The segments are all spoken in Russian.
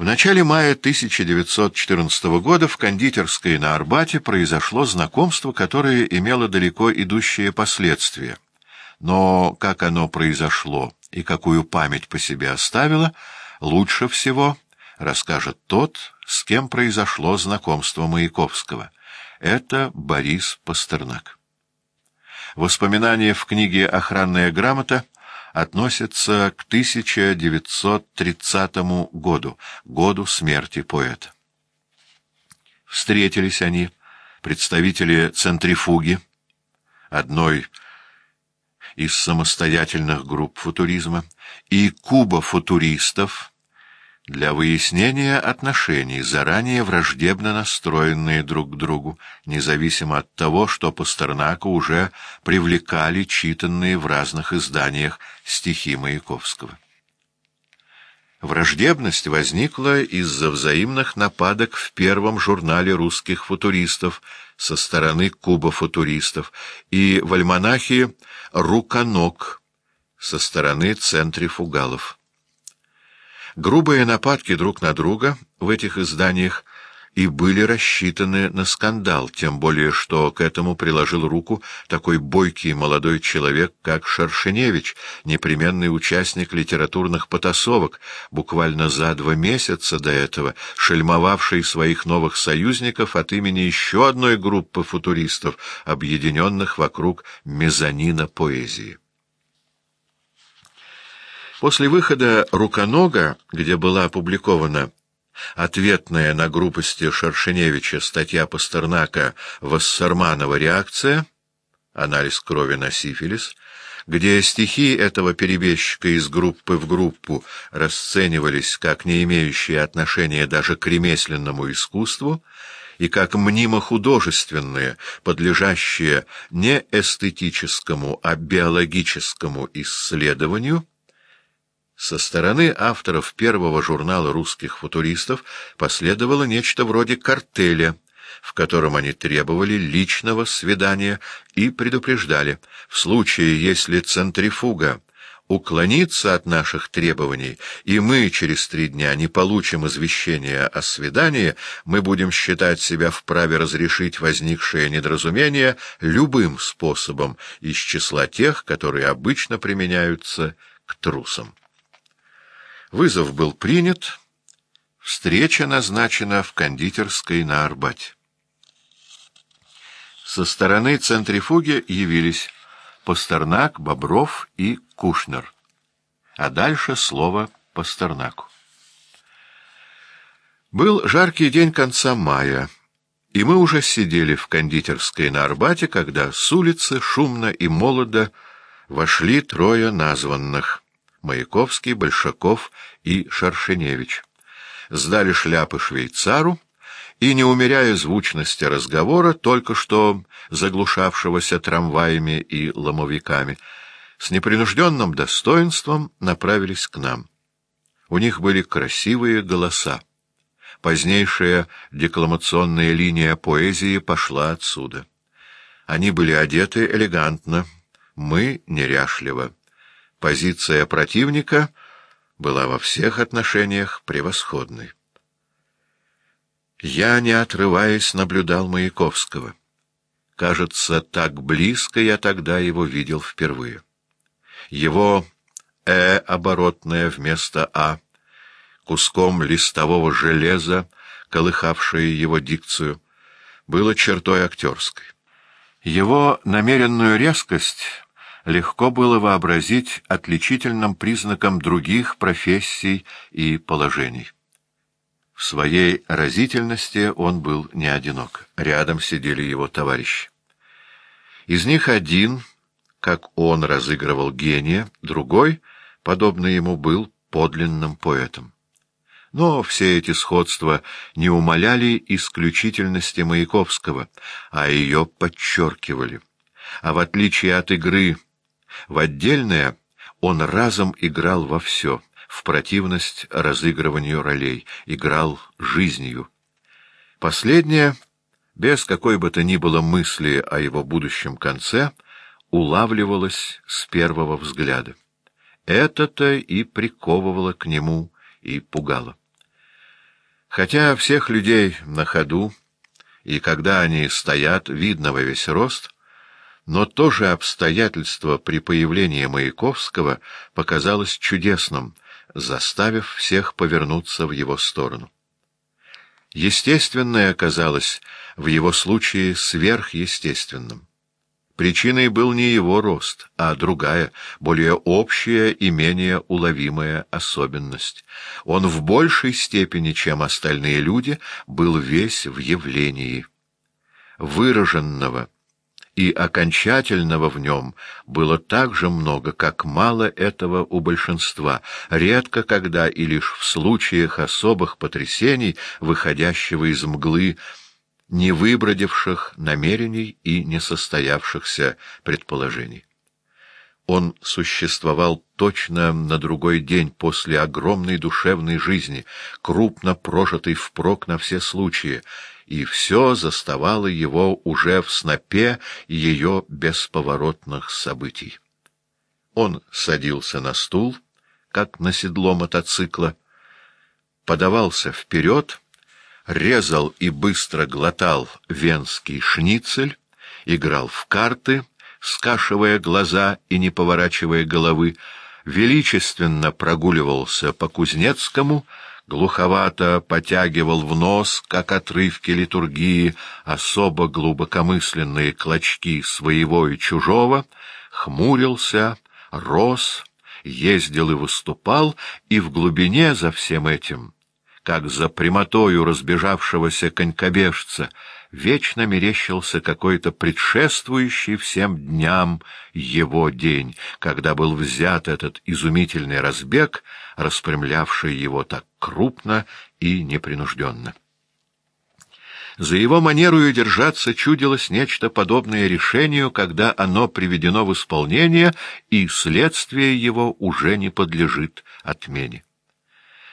В начале мая 1914 года в кондитерской на Арбате произошло знакомство, которое имело далеко идущие последствия. Но как оно произошло и какую память по себе оставило, лучше всего расскажет тот, с кем произошло знакомство Маяковского. Это Борис Пастернак. Воспоминания в книге «Охранная грамота» относятся к 1930 году, году смерти поэта. Встретились они, представители центрифуги, одной из самостоятельных групп футуризма, и куба футуристов, для выяснения отношений, заранее враждебно настроенные друг к другу, независимо от того, что Пастернака уже привлекали читанные в разных изданиях стихи Маяковского. Враждебность возникла из-за взаимных нападок в первом журнале русских футуристов со стороны Куба футуристов и в альманахе «Руконог» со стороны центрифугалов. Грубые нападки друг на друга в этих изданиях и были рассчитаны на скандал, тем более что к этому приложил руку такой бойкий молодой человек, как Шершеневич, непременный участник литературных потасовок, буквально за два месяца до этого шельмовавший своих новых союзников от имени еще одной группы футуристов, объединенных вокруг мезонина поэзии. После выхода «Руконога», где была опубликована ответная на грубости Шершеневича статья Пастернака «Вассерманова реакция», анализ крови на сифилис, где стихи этого перебежчика из группы в группу расценивались как не имеющие отношения даже к ремесленному искусству и как мнимо-художественные, подлежащие не эстетическому, а биологическому исследованию, со стороны авторов первого журнала русских футуристов последовало нечто вроде картеля, в котором они требовали личного свидания и предупреждали, в случае, если центрифуга уклонится от наших требований, и мы через три дня не получим извещения о свидании, мы будем считать себя вправе разрешить возникшее недоразумение любым способом из числа тех, которые обычно применяются к трусам. Вызов был принят, встреча назначена в кондитерской на Арбате. Со стороны центрифуги явились Пастернак, Бобров и Кушнер. А дальше слово Пастернаку. Был жаркий день конца мая, и мы уже сидели в кондитерской на Арбате, когда с улицы шумно и молодо вошли трое названных — Маяковский, Большаков и Шаршеневич. Сдали шляпы швейцару и, не умеряя звучности разговора, только что заглушавшегося трамваями и ломовиками, с непринужденным достоинством направились к нам. У них были красивые голоса. Позднейшая декламационная линия поэзии пошла отсюда. Они были одеты элегантно, мы — неряшливо. Позиция противника была во всех отношениях превосходной. Я, не отрываясь, наблюдал Маяковского. Кажется, так близко я тогда его видел впервые. Его «э» оборотное вместо «а», куском листового железа, колыхавшее его дикцию, было чертой актерской. Его намеренную резкость легко было вообразить отличительным признаком других профессий и положений. В своей разительности он был не одинок. Рядом сидели его товарищи. Из них один, как он разыгрывал гения, другой, подобно ему, был подлинным поэтом. Но все эти сходства не умаляли исключительности Маяковского, а ее подчеркивали. А в отличие от игры в отдельное он разом играл во все, в противность разыгрыванию ролей, играл жизнью. Последнее, без какой бы то ни было мысли о его будущем конце, улавливалось с первого взгляда. Это-то и приковывало к нему, и пугало. Хотя всех людей на ходу, и когда они стоят, видно во весь рост, но то же обстоятельство при появлении Маяковского показалось чудесным, заставив всех повернуться в его сторону. Естественное оказалось в его случае сверхъестественным. Причиной был не его рост, а другая, более общая и менее уловимая особенность. Он в большей степени, чем остальные люди, был весь в явлении. Выраженного и окончательного в нем было так же много, как мало этого у большинства, редко когда и лишь в случаях особых потрясений, выходящего из мглы, не выбродивших намерений и несостоявшихся предположений. Он существовал точно на другой день после огромной душевной жизни, крупно прожитой впрок на все случаи, и все заставало его уже в снопе ее бесповоротных событий. Он садился на стул, как на седло мотоцикла, подавался вперед резал и быстро глотал венский шницель, играл в карты, скашивая глаза и не поворачивая головы, величественно прогуливался по Кузнецкому, глуховато потягивал в нос, как отрывки литургии, особо глубокомысленные клочки своего и чужого, хмурился, рос, ездил и выступал, и в глубине за всем этим — как за прямотою разбежавшегося конькобежца, вечно мерещился какой-то предшествующий всем дням его день, когда был взят этот изумительный разбег, распрямлявший его так крупно и непринужденно. За его манерою держаться чудилось нечто подобное решению, когда оно приведено в исполнение, и следствие его уже не подлежит отмене.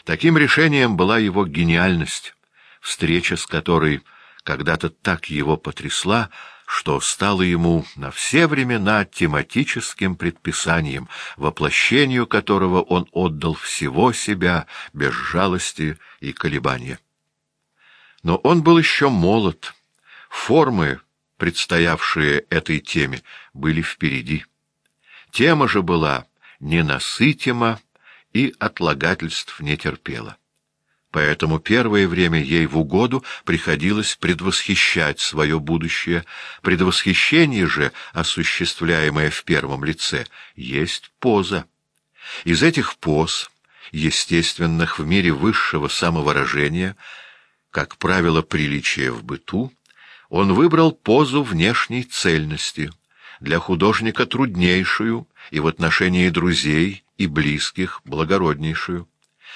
Таким решением была его гениальность, встреча с которой когда-то так его потрясла, что стало ему на все времена тематическим предписанием, воплощению которого он отдал всего себя без жалости и колебания. Но он был еще молод, формы, предстоявшие этой теме, были впереди. Тема же была ненасытима, и отлагательств не терпела. Поэтому первое время ей в угоду приходилось предвосхищать свое будущее. Предвосхищение же, осуществляемое в первом лице, есть поза. Из этих поз, естественных в мире высшего самовыражения, как правило, приличия в быту, он выбрал позу внешней цельности, для художника труднейшую и в отношении друзей и близких благороднейшую.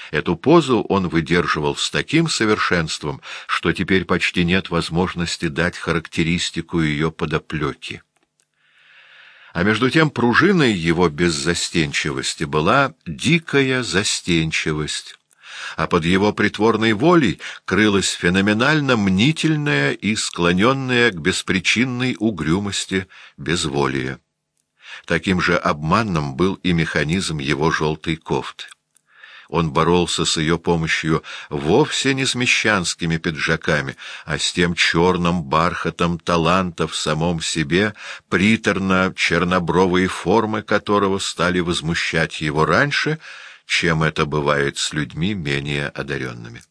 Эту позу он выдерживал с таким совершенством, что теперь почти нет возможности дать характеристику ее подоплеки. А между тем пружиной его беззастенчивости была дикая застенчивость, а под его притворной волей крылась феноменально мнительная и склоненная к беспричинной угрюмости безволие. Таким же обманным был и механизм его желтой кофты. Он боролся с ее помощью вовсе не с мещанскими пиджаками, а с тем черным бархатом таланта в самом себе, приторно-чернобровые формы которого стали возмущать его раньше, чем это бывает с людьми менее одаренными.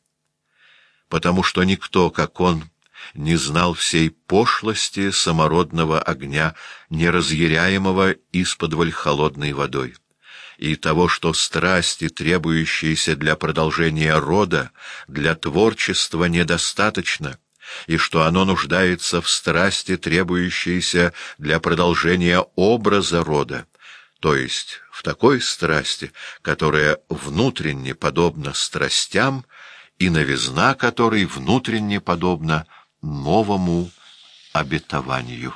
Потому что никто, как он, не знал всей пошлости самородного огня, неразъяряемого из-под холодной водой, и того, что страсти, требующиеся для продолжения рода, для творчества недостаточно, и что оно нуждается в страсти, требующейся для продолжения образа рода, то есть в такой страсти, которая внутренне подобна страстям, и новизна которой внутренне подобна новому обетованию.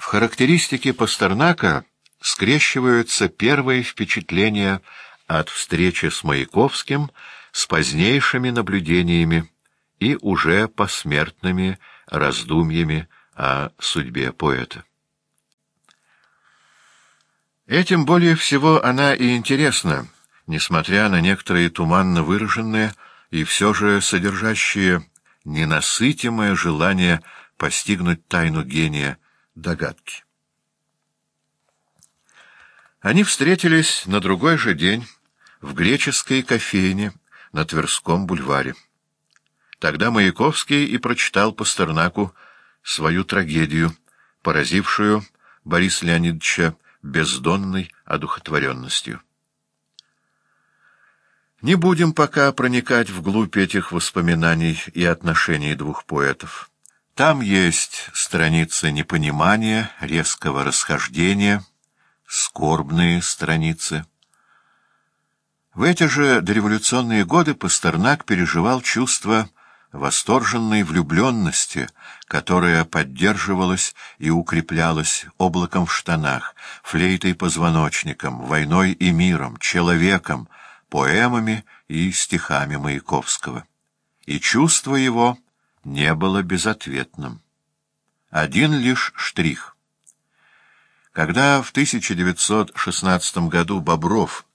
В характеристике Пастернака скрещиваются первые впечатления от встречи с Маяковским с позднейшими наблюдениями и уже посмертными раздумьями о судьбе поэта. Этим более всего она и интересна, несмотря на некоторые туманно выраженные и все же содержащие ненасытимое желание постигнуть тайну гения догадки. Они встретились на другой же день в греческой кофейне на Тверском бульваре. Тогда Маяковский и прочитал Пастернаку свою трагедию, поразившую Бориса Леонидовича бездонной одухотворенностью. Не будем пока проникать вглубь этих воспоминаний и отношений двух поэтов. Там есть страницы непонимания, резкого расхождения, скорбные страницы. В эти же дореволюционные годы Пастернак переживал чувство восторженной влюбленности, которая поддерживалась и укреплялась облаком в штанах, флейтой позвоночником, войной и миром, человеком, поэмами и стихами Маяковского. И чувство его не было безответным. Один лишь штрих. Когда в 1916 году Бобров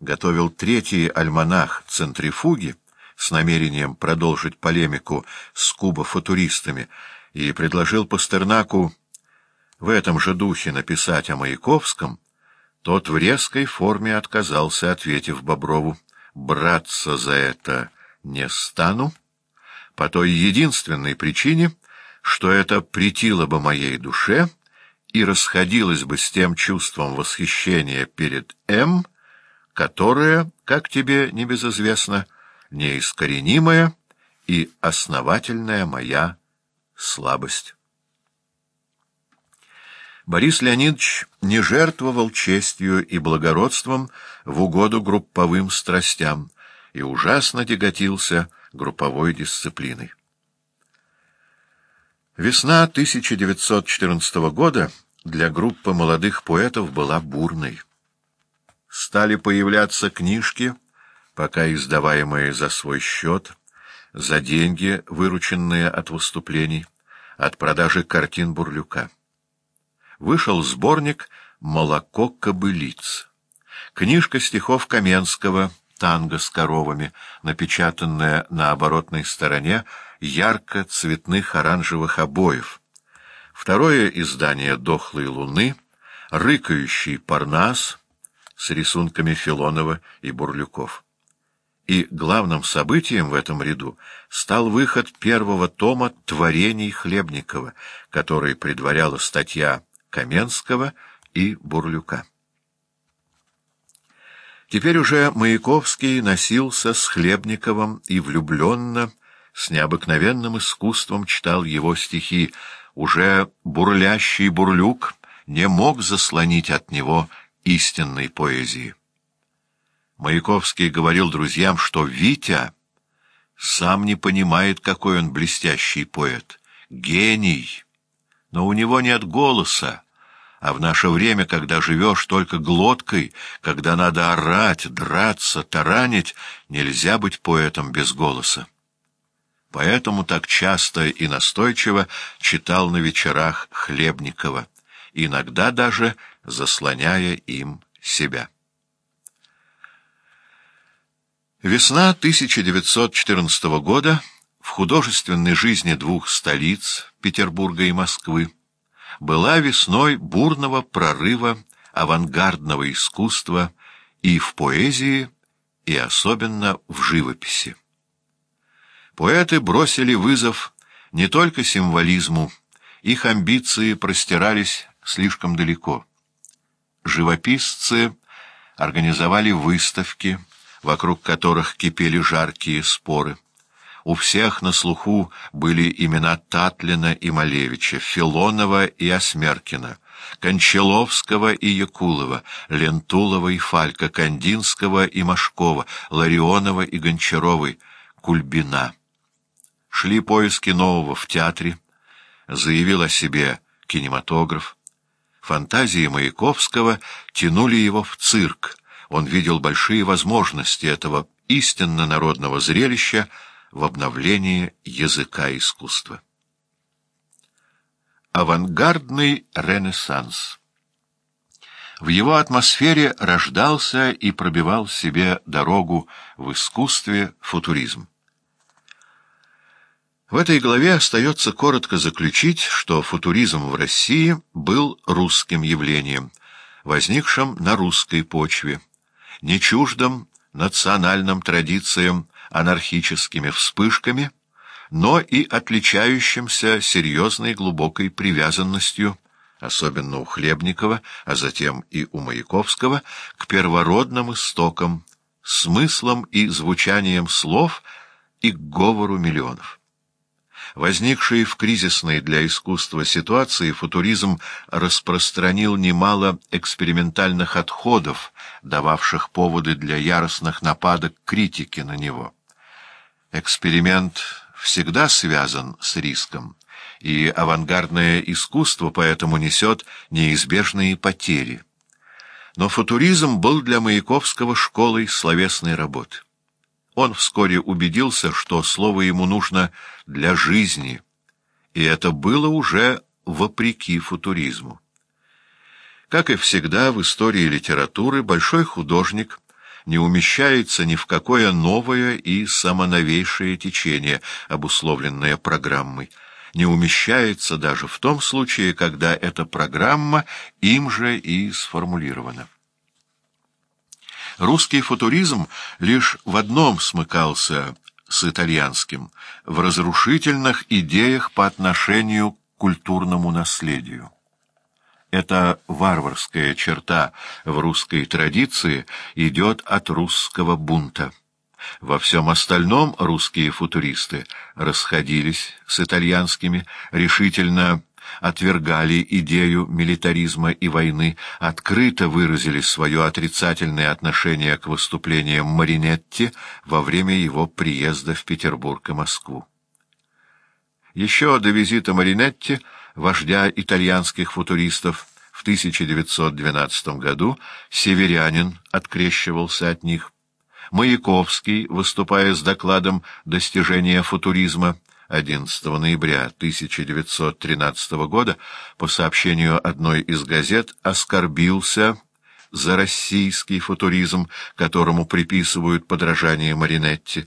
готовил третий альманах «Центрифуги», с намерением продолжить полемику с кубофутуристами и предложил Пастернаку в этом же духе написать о Маяковском, тот в резкой форме отказался, ответив Боброву, «Браться за это не стану, по той единственной причине, что это претило бы моей душе и расходилось бы с тем чувством восхищения перед М, которое, как тебе небезызвестно, неискоренимая и основательная моя слабость. Борис Леонидович не жертвовал честью и благородством в угоду групповым страстям и ужасно тяготился групповой дисциплиной. Весна 1914 года для группы молодых поэтов была бурной. Стали появляться книжки, пока издаваемые за свой счет, за деньги, вырученные от выступлений, от продажи картин Бурлюка. Вышел сборник «Молоко кобылиц». Книжка стихов Каменского «Танго с коровами», напечатанная на оборотной стороне ярко-цветных оранжевых обоев. Второе издание «Дохлой луны», «Рыкающий парнас» с рисунками Филонова и Бурлюков и главным событием в этом ряду стал выход первого тома «Творений Хлебникова», который предваряла статья Каменского и Бурлюка. Теперь уже Маяковский носился с Хлебниковым и влюбленно, с необыкновенным искусством читал его стихи. Уже бурлящий бурлюк не мог заслонить от него истинной поэзии. Маяковский говорил друзьям, что Витя сам не понимает, какой он блестящий поэт, гений, но у него нет голоса, а в наше время, когда живешь только глоткой, когда надо орать, драться, таранить, нельзя быть поэтом без голоса. Поэтому так часто и настойчиво читал на вечерах Хлебникова, иногда даже заслоняя им себя. Весна 1914 года в художественной жизни двух столиц, Петербурга и Москвы, была весной бурного прорыва авангардного искусства и в поэзии, и особенно в живописи. Поэты бросили вызов не только символизму, их амбиции простирались слишком далеко. Живописцы организовали выставки, вокруг которых кипели жаркие споры. У всех на слуху были имена Татлина и Малевича, Филонова и Осмеркина, Кончаловского и Якулова, Лентулова и Фалька, Кандинского и Машкова, Ларионова и Гончаровой, Кульбина. Шли поиски нового в театре, заявил о себе кинематограф. Фантазии Маяковского тянули его в цирк, он видел большие возможности этого истинно народного зрелища в обновлении языка искусства. Авангардный ренессанс В его атмосфере рождался и пробивал себе дорогу в искусстве футуризм. В этой главе остается коротко заключить, что футуризм в России был русским явлением, возникшим на русской почве, не чуждым национальным традициям, анархическими вспышками, но и отличающимся серьезной глубокой привязанностью особенно у Хлебникова, а затем и у Маяковского, к первородным истокам, смыслам и звучанием слов и к говору миллионов. Возникший в кризисной для искусства ситуации футуризм распространил немало экспериментальных отходов, дававших поводы для яростных нападок критики на него. Эксперимент всегда связан с риском и авангардное искусство поэтому несет неизбежные потери. Но футуризм был для Маяковского школой словесной работы. Он вскоре убедился, что слово ему нужно для жизни, и это было уже вопреки футуризму. Как и всегда в истории литературы, большой художник не умещается ни в какое новое и самоновейшее течение, обусловленное программой, не умещается даже в том случае, когда эта программа им же и сформулирована. Русский футуризм лишь в одном смыкался с итальянским — в разрушительных идеях по отношению к культурному наследию. Эта варварская черта в русской традиции идет от русского бунта. Во всем остальном русские футуристы расходились с итальянскими, решительно отвергали идею милитаризма и войны, открыто выразили свое отрицательное отношение к выступлениям Маринетти во время его приезда в Петербург и Москву. Еще до визита Маринетти, вождя итальянских футуристов, в 1912 году северянин открещивался от них, Маяковский, выступая с докладом «Достижения футуризма» 11 ноября 1913 года, по сообщению одной из газет, оскорбился за российский футуризм, которому приписывают подражание Маринетти,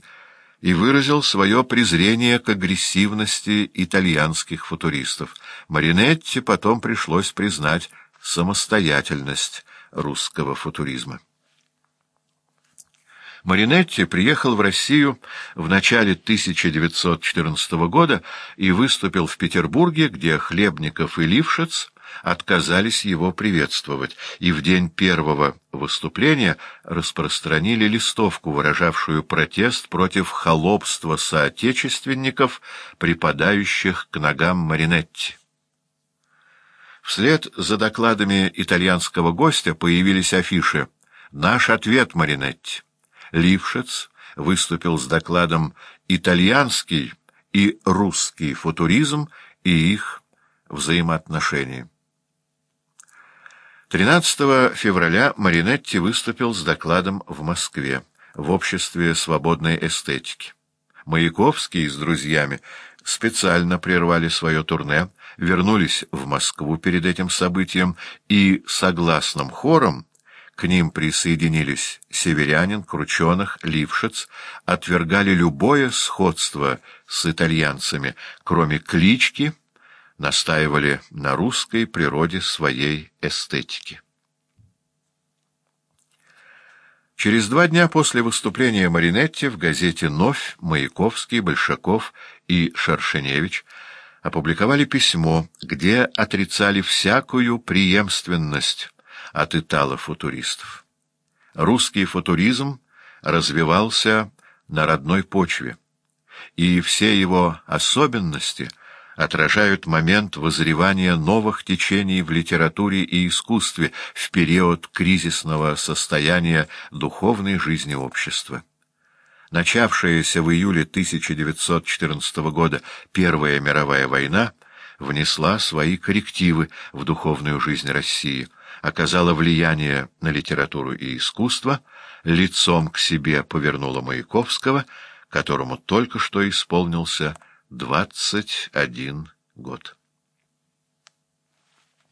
и выразил свое презрение к агрессивности итальянских футуристов. Маринетти потом пришлось признать самостоятельность русского футуризма. Маринетти приехал в Россию в начале 1914 года и выступил в Петербурге, где Хлебников и Лившиц отказались его приветствовать, и в день первого выступления распространили листовку, выражавшую протест против холопства соотечественников, припадающих к ногам Маринетти. Вслед за докладами итальянского гостя появились афиши «Наш ответ, Маринетти». Лившиц выступил с докладом «Итальянский и русский футуризм и их взаимоотношения». 13 февраля Маринетти выступил с докладом в Москве в Обществе свободной эстетики. Маяковский с друзьями специально прервали свое турне, вернулись в Москву перед этим событием и согласным хором к ним присоединились Северянин, Крученых, Лившиц, отвергали любое сходство с итальянцами, кроме клички, настаивали на русской природе своей эстетики. Через два дня после выступления Маринетти в газете «Новь» Маяковский, Большаков и Шершеневич опубликовали письмо, где отрицали всякую преемственность от итало-футуристов. Русский футуризм развивался на родной почве, и все его особенности отражают момент вызревания новых течений в литературе и искусстве в период кризисного состояния духовной жизни общества. Начавшаяся в июле 1914 года Первая мировая война внесла свои коррективы в духовную жизнь России – оказала влияние на литературу и искусство, лицом к себе повернула Маяковского, которому только что исполнился двадцать один год.